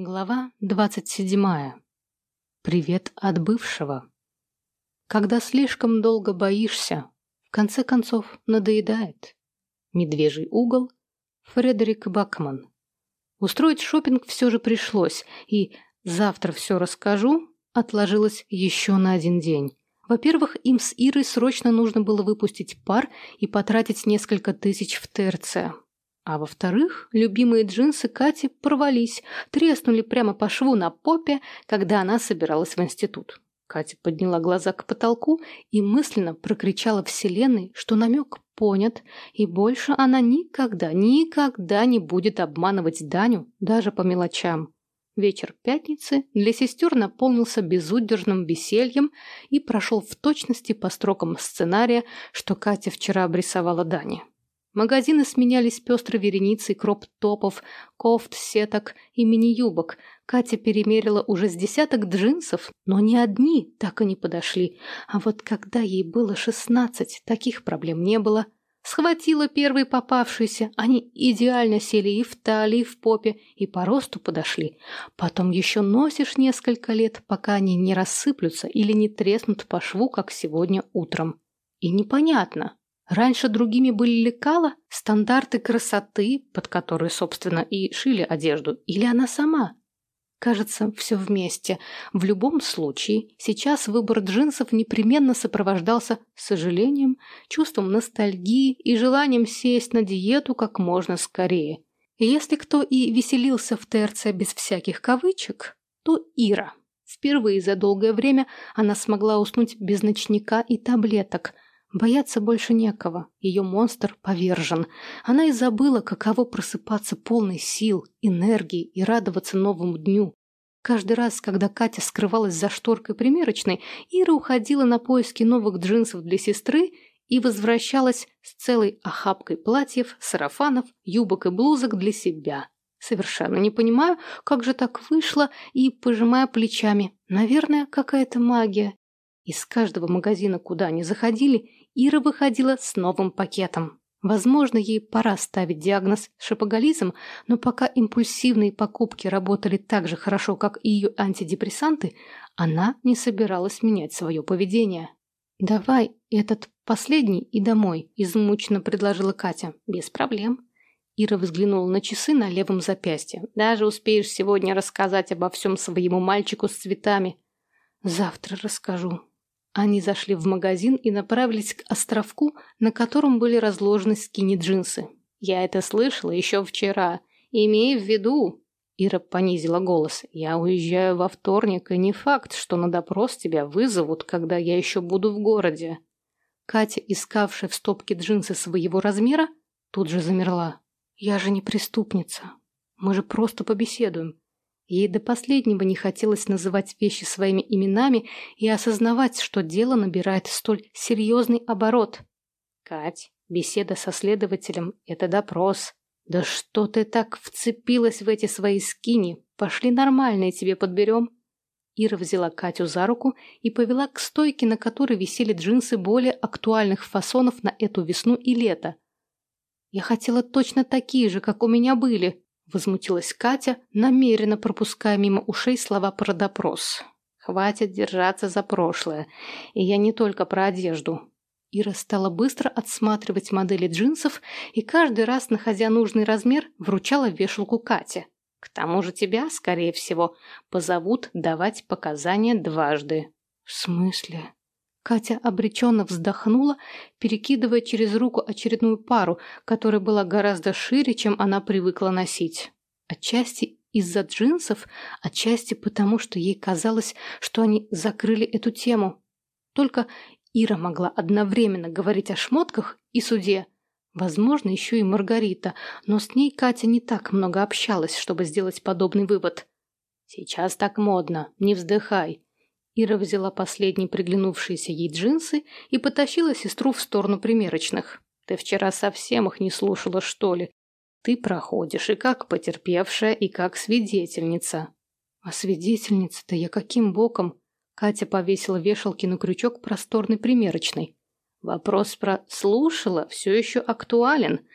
Глава двадцать седьмая. Привет от бывшего. Когда слишком долго боишься, в конце концов надоедает. Медвежий угол. Фредерик Бакман. Устроить шопинг все же пришлось, и «завтра все расскажу» отложилось еще на один день. Во-первых, им с Ирой срочно нужно было выпустить пар и потратить несколько тысяч в ТРЦ. А во-вторых, любимые джинсы Кати порвались, треснули прямо по шву на попе, когда она собиралась в институт. Катя подняла глаза к потолку и мысленно прокричала Вселенной, что намек понят, и больше она никогда, никогда не будет обманывать Даню даже по мелочам. Вечер пятницы для сестер наполнился безудержным весельем и прошел в точности по строкам сценария, что Катя вчера обрисовала Дане. Магазины сменялись пестрой вереницей кроп-топов, кофт, сеток и мини-юбок. Катя перемерила уже с десяток джинсов, но ни одни так и не подошли. А вот когда ей было шестнадцать, таких проблем не было. Схватила первые попавшиеся, они идеально сели и в талии, и в попе, и по росту подошли. Потом еще носишь несколько лет, пока они не рассыплются или не треснут по шву, как сегодня утром. И непонятно, Раньше другими были лекала, стандарты красоты, под которые, собственно, и шили одежду, или она сама? Кажется, все вместе. В любом случае, сейчас выбор джинсов непременно сопровождался сожалением, чувством ностальгии и желанием сесть на диету как можно скорее. Если кто и веселился в ТРЦ без всяких кавычек, то Ира. Впервые за долгое время она смогла уснуть без ночника и таблеток – Бояться больше некого. Ее монстр повержен. Она и забыла, каково просыпаться полной сил, энергии и радоваться новому дню. Каждый раз, когда Катя скрывалась за шторкой примерочной, Ира уходила на поиски новых джинсов для сестры и возвращалась с целой охапкой платьев, сарафанов, юбок и блузок для себя. Совершенно не понимаю, как же так вышло, и пожимая плечами. Наверное, какая-то магия. Из каждого магазина, куда они заходили, Ира выходила с новым пакетом. Возможно, ей пора ставить диагноз шопоголизм, но пока импульсивные покупки работали так же хорошо, как и ее антидепрессанты, она не собиралась менять свое поведение. «Давай этот последний и домой», – измученно предложила Катя. «Без проблем». Ира взглянула на часы на левом запястье. «Даже успеешь сегодня рассказать обо всем своему мальчику с цветами». «Завтра расскажу», они зашли в магазин и направились к островку, на котором были разложены скини-джинсы. «Я это слышала еще вчера. Имей в виду...» Ира понизила голос. «Я уезжаю во вторник, и не факт, что на допрос тебя вызовут, когда я еще буду в городе». Катя, искавшая в стопке джинсы своего размера, тут же замерла. «Я же не преступница. Мы же просто побеседуем. Ей до последнего не хотелось называть вещи своими именами и осознавать, что дело набирает столь серьезный оборот. «Кать, беседа со следователем — это допрос. Да что ты так вцепилась в эти свои скини? Пошли нормальные тебе подберем». Ира взяла Катю за руку и повела к стойке, на которой висели джинсы более актуальных фасонов на эту весну и лето. «Я хотела точно такие же, как у меня были», Возмутилась Катя, намеренно пропуская мимо ушей слова про допрос. «Хватит держаться за прошлое. И я не только про одежду». Ира стала быстро отсматривать модели джинсов и каждый раз, находя нужный размер, вручала вешалку Кате. «К тому же тебя, скорее всего, позовут давать показания дважды». «В смысле?» Катя обреченно вздохнула, перекидывая через руку очередную пару, которая была гораздо шире, чем она привыкла носить. Отчасти из-за джинсов, отчасти потому, что ей казалось, что они закрыли эту тему. Только Ира могла одновременно говорить о шмотках и суде. Возможно, еще и Маргарита, но с ней Катя не так много общалась, чтобы сделать подобный вывод. «Сейчас так модно, не вздыхай», Ира взяла последние приглянувшиеся ей джинсы и потащила сестру в сторону примерочных. «Ты вчера совсем их не слушала, что ли? Ты проходишь и как потерпевшая, и как свидетельница». «А свидетельница-то я каким боком?» Катя повесила вешалки на крючок просторной примерочной. Вопрос про «слушала» все еще актуален.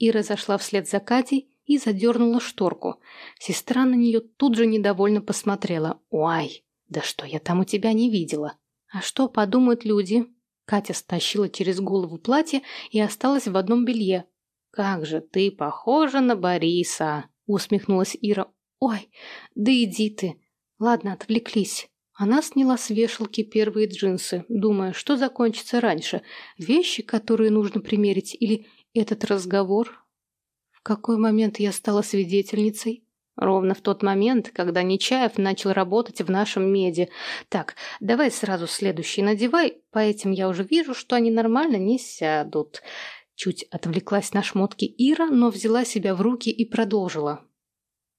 Ира зашла вслед за Катей и задернула шторку. Сестра на нее тут же недовольно посмотрела. «Ой, да что я там у тебя не видела?» «А что подумают люди?» Катя стащила через голову платье и осталась в одном белье. «Как же ты похожа на Бориса!» усмехнулась Ира. «Ой, да иди ты!» Ладно, отвлеклись. Она сняла с вешалки первые джинсы, думая, что закончится раньше. Вещи, которые нужно примерить, или этот разговор? В какой момент я стала свидетельницей? Ровно в тот момент, когда Нечаев начал работать в нашем меди. Так, давай сразу следующий надевай, по этим я уже вижу, что они нормально не сядут. Чуть отвлеклась на шмотки Ира, но взяла себя в руки и продолжила.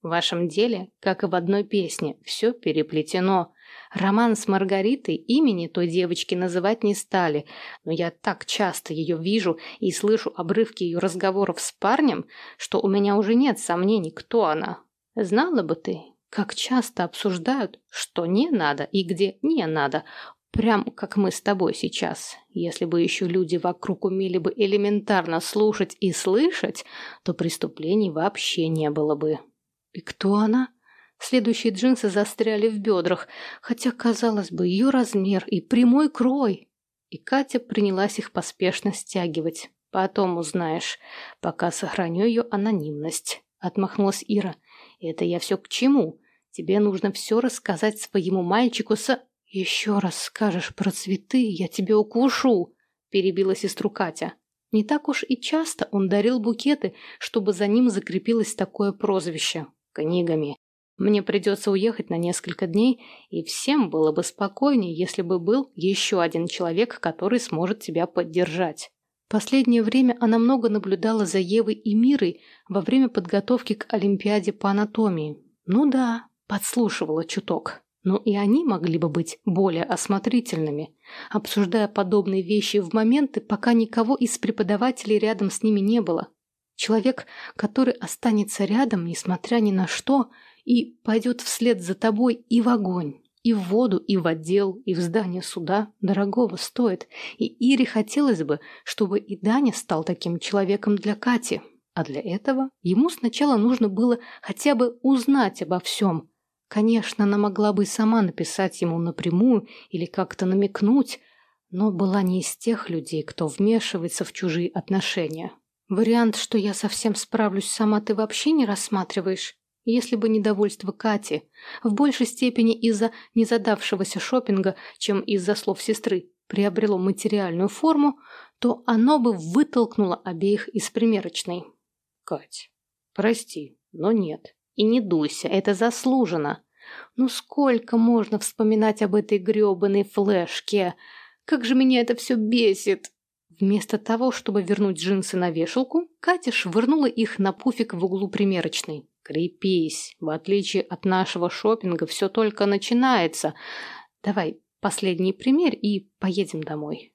В вашем деле, как и в одной песне, все переплетено. Роман с Маргаритой имени той девочки называть не стали, но я так часто ее вижу и слышу обрывки ее разговоров с парнем, что у меня уже нет сомнений, кто она. Знала бы ты, как часто обсуждают, что не надо и где не надо, прям как мы с тобой сейчас. Если бы еще люди вокруг умели бы элементарно слушать и слышать, то преступлений вообще не было бы. И кто она? Следующие джинсы застряли в бедрах, хотя, казалось бы, ее размер и прямой крой. И Катя принялась их поспешно стягивать. Потом узнаешь, пока сохраню ее анонимность. Отмахнулась Ира. Это я все к чему? Тебе нужно все рассказать своему мальчику с... Еще раз скажешь про цветы, я тебя укушу, перебила сестру Катя. Не так уж и часто он дарил букеты, чтобы за ним закрепилось такое прозвище книгами. Мне придется уехать на несколько дней, и всем было бы спокойнее, если бы был еще один человек, который сможет тебя поддержать. Последнее время она много наблюдала за Евой и Мирой во время подготовки к Олимпиаде по анатомии. Ну да, подслушивала чуток. Но и они могли бы быть более осмотрительными, обсуждая подобные вещи в моменты, пока никого из преподавателей рядом с ними не было. Человек, который останется рядом, несмотря ни на что, и пойдет вслед за тобой и в огонь, и в воду, и в отдел, и в здание суда, дорогого стоит. И Ире хотелось бы, чтобы и Даня стал таким человеком для Кати. А для этого ему сначала нужно было хотя бы узнать обо всем. Конечно, она могла бы сама написать ему напрямую или как-то намекнуть, но была не из тех людей, кто вмешивается в чужие отношения. Вариант, что я совсем справлюсь сама, ты вообще не рассматриваешь? Если бы недовольство Кати, в большей степени из-за незадавшегося шопинга, чем из-за слов сестры, приобрело материальную форму, то оно бы вытолкнуло обеих из примерочной. Кать, прости, но нет. И не дуйся, это заслужено. Ну сколько можно вспоминать об этой грёбаной флешке? Как же меня это все бесит! Вместо того, чтобы вернуть джинсы на вешалку, Катя швырнула их на пуфик в углу примерочной. «Крепись. В отличие от нашего шопинга, все только начинается. Давай последний пример и поедем домой».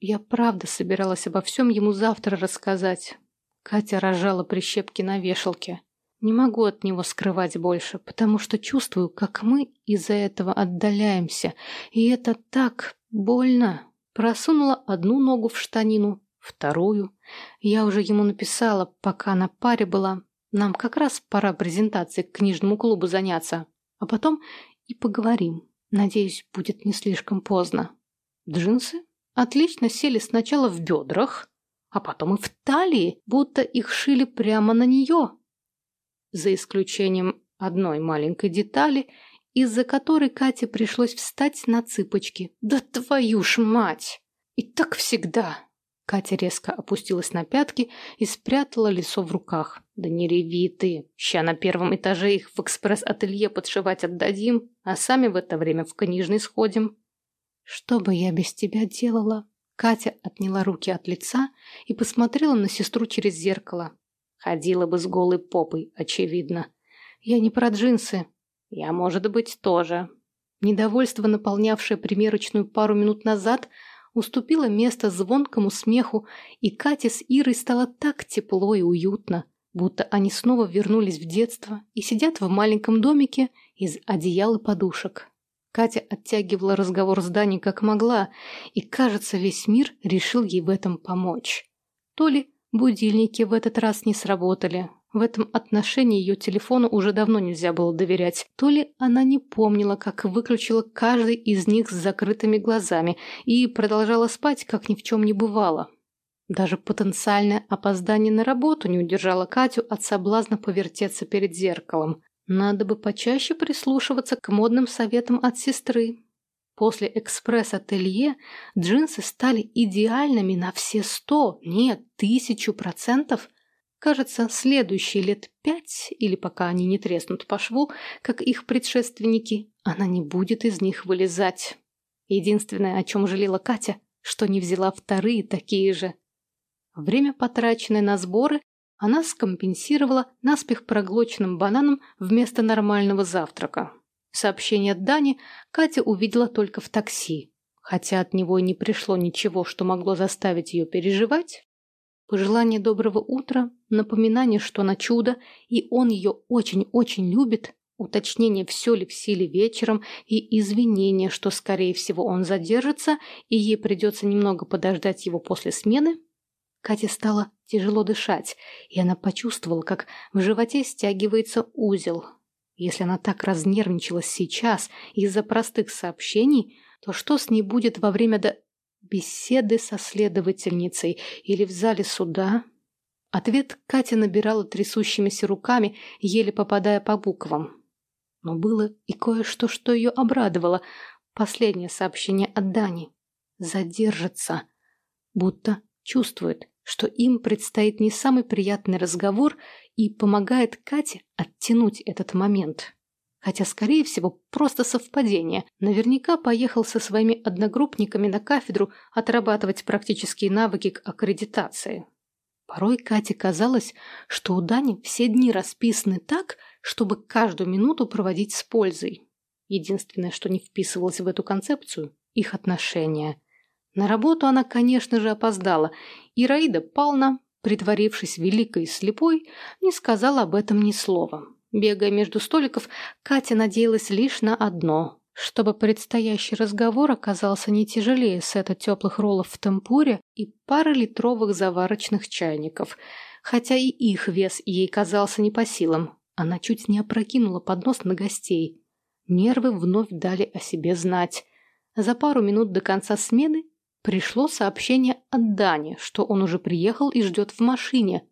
Я правда собиралась обо всем ему завтра рассказать. Катя рожала прищепки на вешалке. Не могу от него скрывать больше, потому что чувствую, как мы из-за этого отдаляемся. И это так больно. Просунула одну ногу в штанину, вторую. Я уже ему написала, пока на паре была. Нам как раз пора презентации к книжному клубу заняться. А потом и поговорим. Надеюсь, будет не слишком поздно. Джинсы отлично сели сначала в бедрах, а потом и в талии, будто их шили прямо на нее. За исключением одной маленькой детали – из-за которой Кате пришлось встать на цыпочки. «Да твою ж мать!» «И так всегда!» Катя резко опустилась на пятки и спрятала лицо в руках. «Да не реви ты! Ща на первом этаже их в экспресс-ателье подшивать отдадим, а сами в это время в книжный сходим». «Что бы я без тебя делала?» Катя отняла руки от лица и посмотрела на сестру через зеркало. Ходила бы с голой попой, очевидно. «Я не про джинсы. Я, может быть, тоже. Недовольство, наполнявшее примерочную пару минут назад, уступило место звонкому смеху, и Кате с Ирой стало так тепло и уютно, будто они снова вернулись в детство и сидят в маленьком домике из одеял и подушек. Катя оттягивала разговор с Даней как могла, и, кажется, весь мир решил ей в этом помочь. То ли будильники в этот раз не сработали, В этом отношении ее телефону уже давно нельзя было доверять. То ли она не помнила, как выключила каждый из них с закрытыми глазами и продолжала спать, как ни в чем не бывало. Даже потенциальное опоздание на работу не удержало Катю от соблазна повертеться перед зеркалом. Надо бы почаще прислушиваться к модным советам от сестры. После экспресс-ателье джинсы стали идеальными на все сто, нет, тысячу процентов – Кажется, следующие лет пять, или пока они не треснут по шву, как их предшественники, она не будет из них вылезать. Единственное, о чем жалела Катя, что не взяла вторые такие же. Время, потраченное на сборы, она скомпенсировала наспех проглоченным бананом вместо нормального завтрака. Сообщение от Дани Катя увидела только в такси. Хотя от него и не пришло ничего, что могло заставить ее переживать, Пожелание доброго утра, напоминание, что она чудо, и он ее очень-очень любит, уточнение, все ли в силе вечером, и извинение, что, скорее всего, он задержится, и ей придется немного подождать его после смены, Кате стало тяжело дышать, и она почувствовала, как в животе стягивается узел. Если она так разнервничалась сейчас из-за простых сообщений, то что с ней будет во время до беседы со следовательницей или в зале суда? Ответ Катя набирала трясущимися руками, еле попадая по буквам. Но было и кое-что, что ее обрадовало. Последнее сообщение от Дани. Задержится. Будто чувствует, что им предстоит не самый приятный разговор и помогает Кате оттянуть этот момент. Хотя, скорее всего, просто совпадение. Наверняка поехал со своими одногруппниками на кафедру отрабатывать практические навыки к аккредитации. Порой Кате казалось, что у Дани все дни расписаны так, чтобы каждую минуту проводить с пользой. Единственное, что не вписывалось в эту концепцию – их отношения. На работу она, конечно же, опоздала, и Раида Павловна, притворившись великой и слепой, не сказала об этом ни слова. Бегая между столиков, Катя надеялась лишь на одно – чтобы предстоящий разговор оказался не тяжелее сета теплых роллов в темпуре и пары литровых заварочных чайников, хотя и их вес ей казался не по силам. Она чуть не опрокинула поднос на гостей. Нервы вновь дали о себе знать. За пару минут до конца смены пришло сообщение от Дани, что он уже приехал и ждет в машине.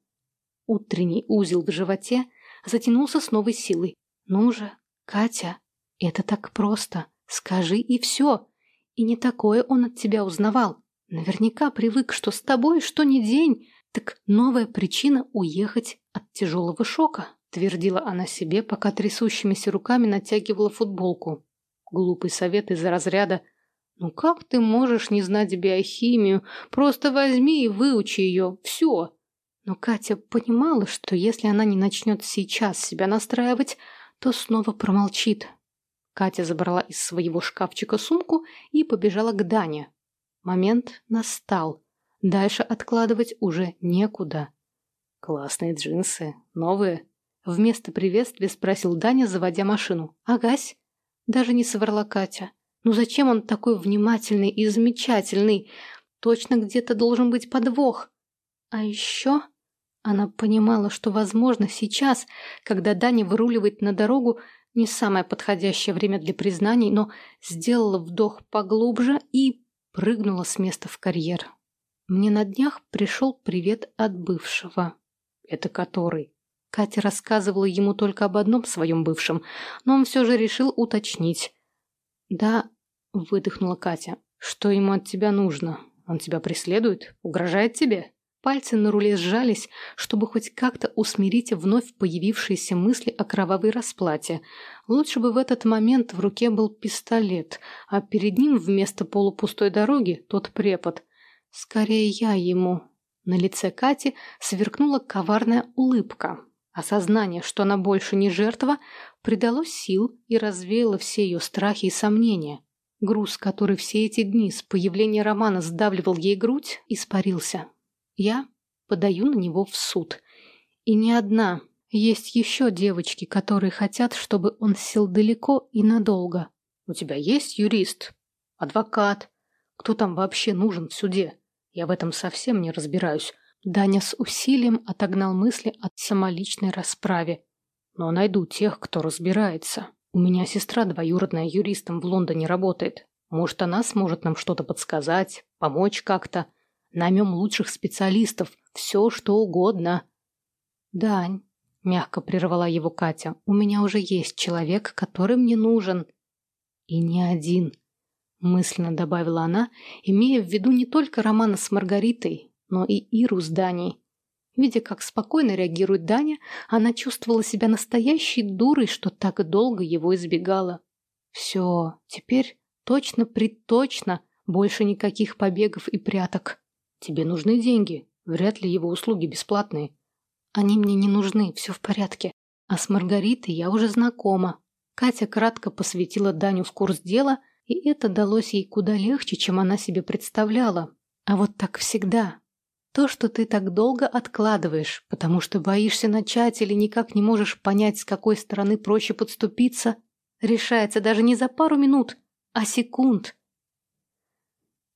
Утренний узел в животе – затянулся с новой силой. «Ну же, Катя, это так просто. Скажи и все. И не такое он от тебя узнавал. Наверняка привык, что с тобой что ни день. Так новая причина уехать от тяжелого шока», твердила она себе, пока трясущимися руками натягивала футболку. Глупый совет из-за разряда «Ну как ты можешь не знать биохимию? Просто возьми и выучи ее. Все!» Но Катя понимала, что если она не начнет сейчас себя настраивать, то снова промолчит. Катя забрала из своего шкафчика сумку и побежала к Дане. Момент настал. Дальше откладывать уже некуда. «Классные джинсы. Новые?» Вместо приветствия спросил Даня, заводя машину. «Агась?» Даже не соврала Катя. «Ну зачем он такой внимательный и замечательный? Точно где-то должен быть подвох. А еще...» Она понимала, что, возможно, сейчас, когда Даня выруливает на дорогу, не самое подходящее время для признаний, но сделала вдох поглубже и прыгнула с места в карьер. Мне на днях пришел привет от бывшего. Это который? Катя рассказывала ему только об одном своем бывшем, но он все же решил уточнить. «Да», — выдохнула Катя, — «что ему от тебя нужно? Он тебя преследует? Угрожает тебе?» Пальцы на руле сжались, чтобы хоть как-то усмирить вновь появившиеся мысли о кровавой расплате. Лучше бы в этот момент в руке был пистолет, а перед ним вместо полупустой дороги тот препод. Скорее я ему. На лице Кати сверкнула коварная улыбка. Осознание, что она больше не жертва, придало сил и развеяло все ее страхи и сомнения. Груз, который все эти дни с появления Романа сдавливал ей грудь, испарился. Я подаю на него в суд. И не одна. Есть еще девочки, которые хотят, чтобы он сел далеко и надолго. У тебя есть юрист? Адвокат? Кто там вообще нужен в суде? Я в этом совсем не разбираюсь. Даня с усилием отогнал мысли от самоличной расправе. Но найду тех, кто разбирается. У меня сестра двоюродная юристом в Лондоне работает. Может, она сможет нам что-то подсказать, помочь как-то. Наймем лучших специалистов, все что угодно. Дань, мягко прервала его Катя, у меня уже есть человек, который мне нужен. И не один, мысленно добавила она, имея в виду не только романа с Маргаритой, но и Иру с Даней. Видя, как спокойно реагирует Даня, она чувствовала себя настоящей дурой, что так долго его избегала. Все, теперь точно-приточно, больше никаких побегов и пряток. Тебе нужны деньги, вряд ли его услуги бесплатные. Они мне не нужны, все в порядке. А с Маргаритой я уже знакома. Катя кратко посвятила Даню в курс дела, и это далось ей куда легче, чем она себе представляла. А вот так всегда, то, что ты так долго откладываешь, потому что боишься начать или никак не можешь понять, с какой стороны проще подступиться, решается даже не за пару минут, а секунд.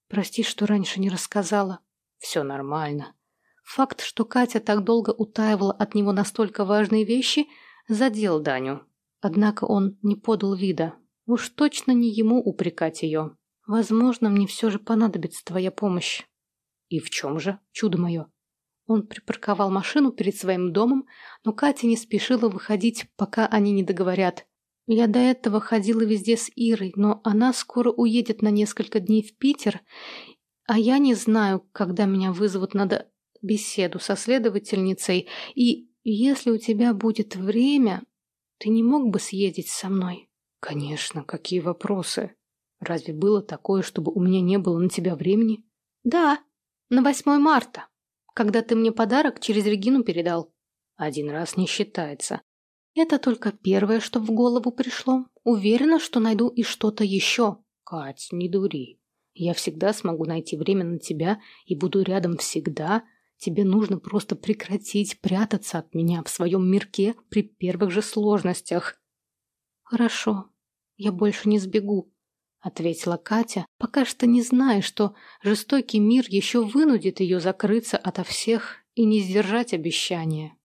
Прости, что раньше не рассказала. Все нормально. Факт, что Катя так долго утаивала от него настолько важные вещи, задел Даню. Однако он не подал вида. Уж точно не ему упрекать ее. Возможно, мне все же понадобится твоя помощь. «И в чем же, чудо мое?» Он припарковал машину перед своим домом, но Катя не спешила выходить, пока они не договорят. Я до этого ходила везде с Ирой, но она скоро уедет на несколько дней в Питер, а я не знаю, когда меня вызовут на беседу со следовательницей, и если у тебя будет время, ты не мог бы съездить со мной? Конечно, какие вопросы? Разве было такое, чтобы у меня не было на тебя времени? Да, на 8 марта, когда ты мне подарок через Регину передал. Один раз не считается. Это только первое, что в голову пришло. Уверена, что найду и что-то еще. Кать, не дури. Я всегда смогу найти время на тебя и буду рядом всегда. Тебе нужно просто прекратить прятаться от меня в своем мирке при первых же сложностях. Хорошо, я больше не сбегу. — ответила Катя, пока что не зная, что жестокий мир еще вынудит ее закрыться ото всех и не сдержать обещания.